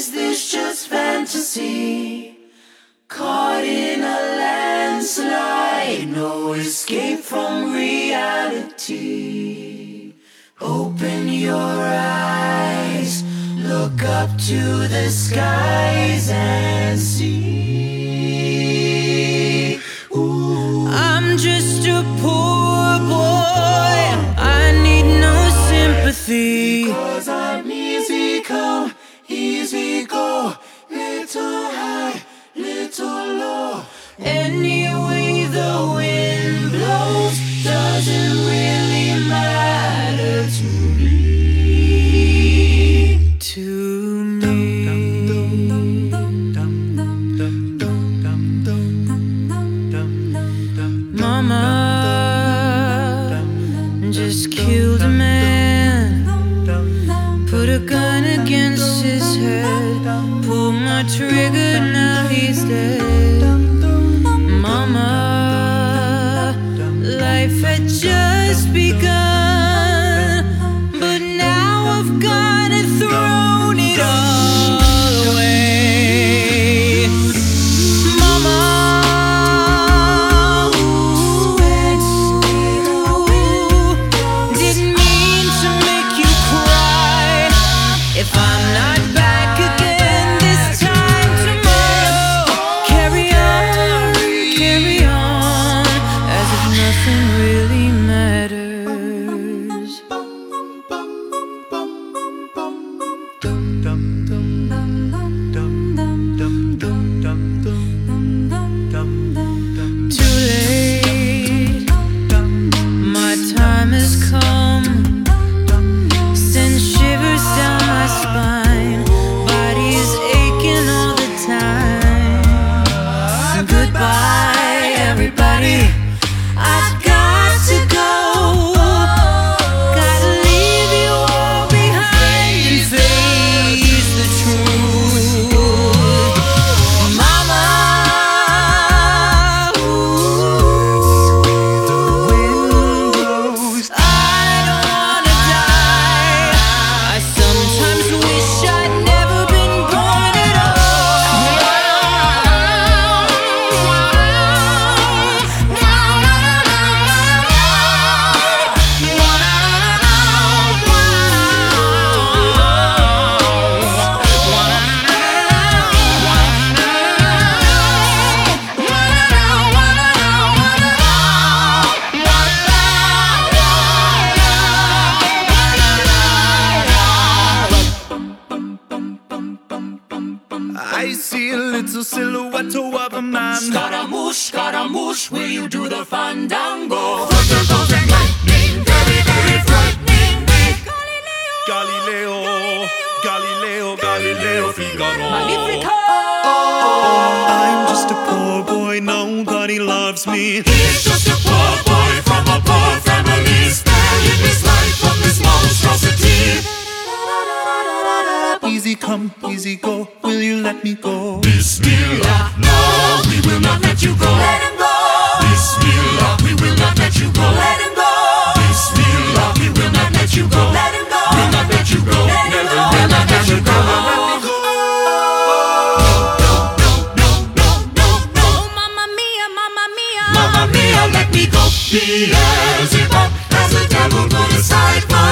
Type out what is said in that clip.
is this just fantasy? Caught in a landslide, no escape from reality. Open your eyes, look up to the skies and see. just killed a man. Put a gun against his head. Pull my trigger now. mental silhouette of a man. Scaramouche, Scaramouche, will you do the fandango? Thunderbolt and lightning, very, very frightening. Galileo, Galileo, Galileo, Galileo, Galileo Figaro. Magnifico. Easy come, easy go. Will you let me go? Bismillah, no, we will not let you go. Let him go. Bismillah, we will not let you go. Let him go. Bismillah, we will not let you go. Let him go. We will not let you go. Never will not let you go. Let me go. Beelzebub, has the devil put aside my